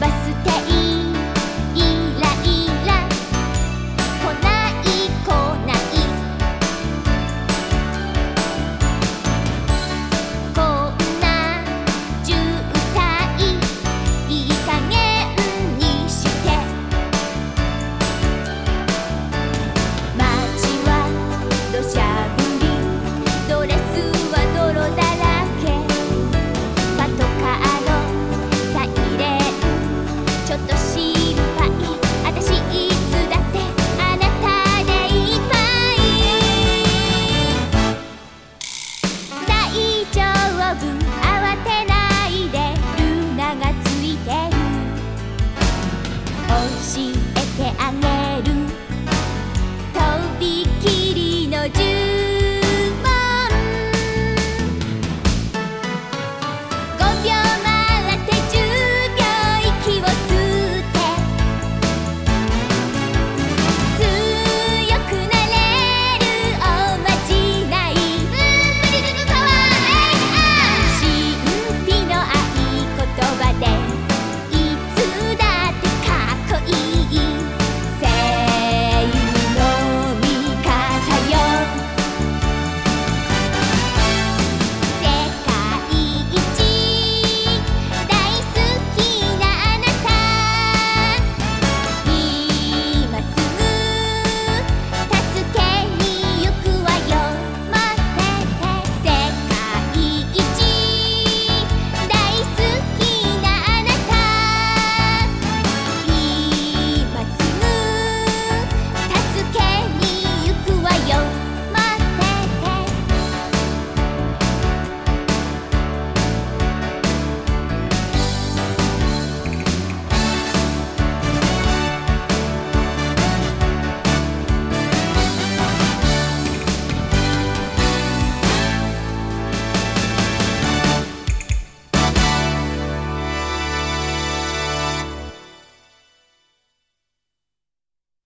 バス停